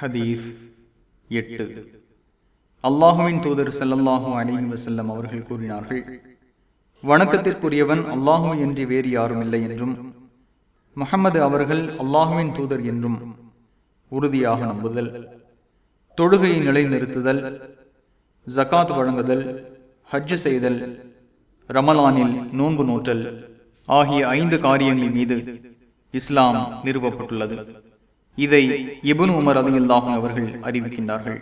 ஹதீஸ் எட்டு. அல்லாஹுவின் தூதர் செல்லல்லாஹூ அலிஹி வசல்லம் அவர்கள் கூறினார்கள் வணக்கத்திற்குரியவன் அல்லாஹு என்று வேறு யாரும் இல்லை என்றும் முகமது அவர்கள் அல்லாஹுவின் தூதர் என்றும் உறுதியாக நம்புதல் தொழுகையை நிலைநிறுத்துதல் ஜகாத் வழங்குதல் ஹஜ்ஜு செய்தல் ரமலானில் நோன்பு நோற்றல் ஆகிய ஐந்து காரியங்கள் மீது இஸ்லாம் நிறுவப்பட்டுள்ளது. இதை இபுன் உமர் அலியுல்லாஹும் அவர்கள் அறிவிக்கின்றார்கள்.